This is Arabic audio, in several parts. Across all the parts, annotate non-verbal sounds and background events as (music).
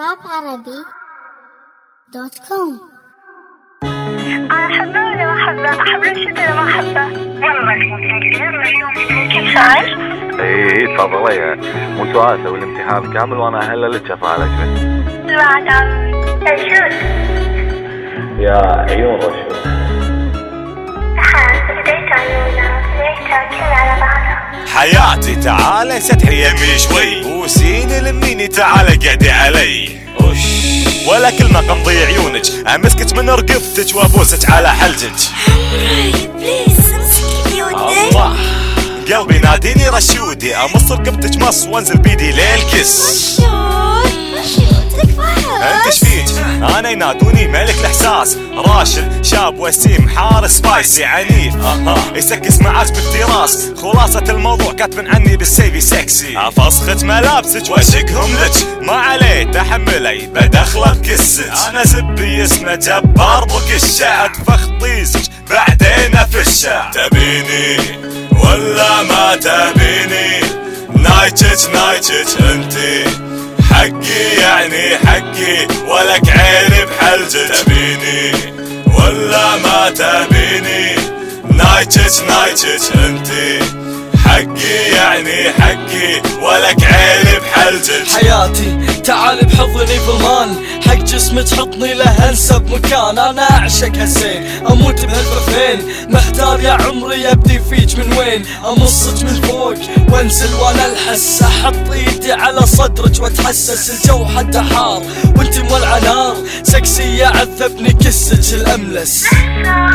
راب عربي dot com أنا أحبه ولا ما أحبه؟ أحب ولا ما أحبه؟ ممكن سؤال؟ اي تفضلي مو سؤال أسوي الامتحان كامل وأنا احل لك افعالك بعد عم رشيد يا عيون رشوة. ها بديت كلها على بعضها حياتي تعالي ستحي يمي شوي. بوسيني لميني تعالي قعدي علي. وش ولا كلمة غمضي عيونك أمسكك من رقبتك وأبوسك على حلجك. الله. قلبي ناديني رشودي أمص رقبتك مص وأنزل بيدي للكس أنت؟ أنا ينادوني ملك الإحساس. راشد شاب وسيم حار spicy عنيف. يسكس معاك بالتراس خلاصة الموضوع كاتبن عني بال CV sexy. أفسخت ملابسك وأشقهم لك. ما عليه تحملي بدخله بكسك أنا زبي اسمه جبار بكشة اتفخ طيزك بعدين أفشة. تبيني ولا ما تبيني؟ نايتش نايتش أنتي. حقي يعني حقي ولك عيني بحلجك تبيني. ولا ما تبيني. نايتش نايتش أنتي. حقي يعني حقي ولك عيني بحلجك حياتي تعال بحضني في المان حق جسمي تحطني له أنسب مكان. أنا أعشق هالزين أموت بهالففين محتار يا عمري أبدي فيك من وين؟ أمصك من فوق وأنزل وأنا الحس. أحط إيدي على صدرك وأتحسس. الجو حتى حار وأنت مولعه نار سكسية عذبني كسك الأملس.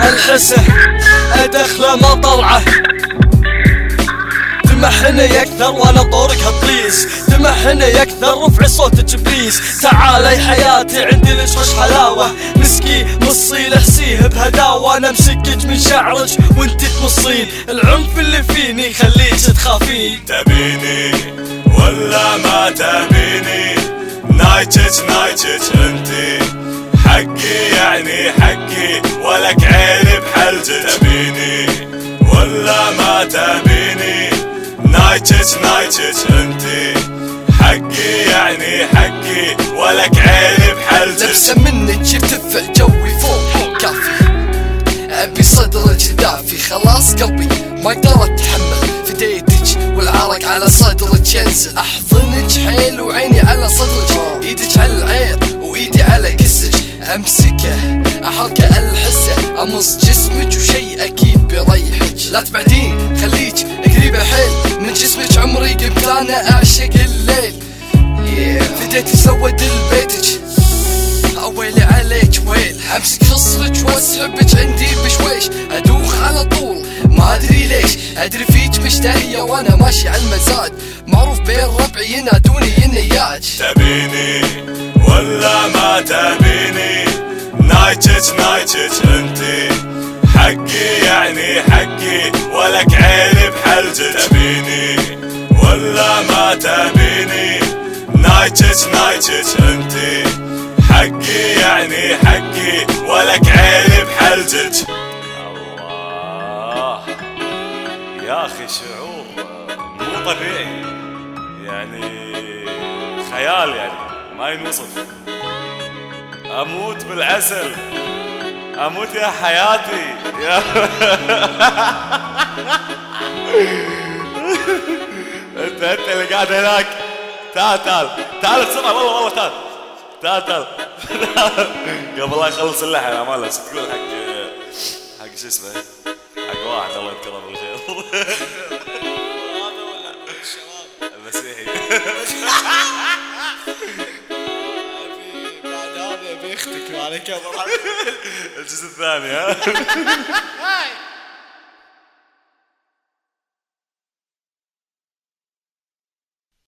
ألحسه أدخله ما طلعه. تمحني أكثر وأنا طورك هبليس تمحني أكثر رفعي صوتك please تعالي حياتي عندي لك وش حلاوة. مسكي مصي لحسيه بهداوة. أنا مسكك من شعرك وأنت تمصين. العنف اللي فيني يخليك تخافين. تبيني ولا ما تبيني؟ نايتش نايتش انتي حقي يعني حقي ولك عيني بحلجك تبيني ولا ما تبيني؟ نايتش نايتش انتي حقي يعني حقي ولك عيني بحلجك لبسه منك يرتفع جوي فوق كافي أبي صدرك دافي خلاص قلبي ما أقدر اتحمل فديتك والعرق على صدرك ينزل. أحضنك حيل وعيني على صدرك. إيدك على العير وإيدي على كسك أمسكه احركه ألحسه. أمص جسمك وشي أكيد بيريحك. لا تبعدين خليك قريبه حيل. جسمك عمري قمت أنا أعشق الليل. فديتي سود البيتك ويلي عليك ويل. أمسك خصرك واسحبك عندي بشويش. أدوخ على طول. ما أدري ليش. أدري فيك مشتهية وأنا ماشي على المزاج. معروف بين ربعي ينادوني النياج تبيني ولا ما تبيني. نايتش نايتش أنتي. تبيني ولا ما تبيني نايتش نايتش أنتي. حقي يعني حقي ولك عيني بحلجك الله. يا أخي شعور مو طبيعي. يعني خيال يعني ما ينوصف أموت بالعسل. أموت يا حياتي. يا (laughs) انت انت اللي قاعد هناك. تعال تعال. تعال بسرعة والله والله تعال. تعال تعال. (laughs) قبل لا يخلص اللحن يا ماله تقول حق حق شو اسمه؟ حق واحد الله يذكره بالخير. المسيحي بعد هذا بيختك كاميرا الجزء الثاني ها؟ (laughs)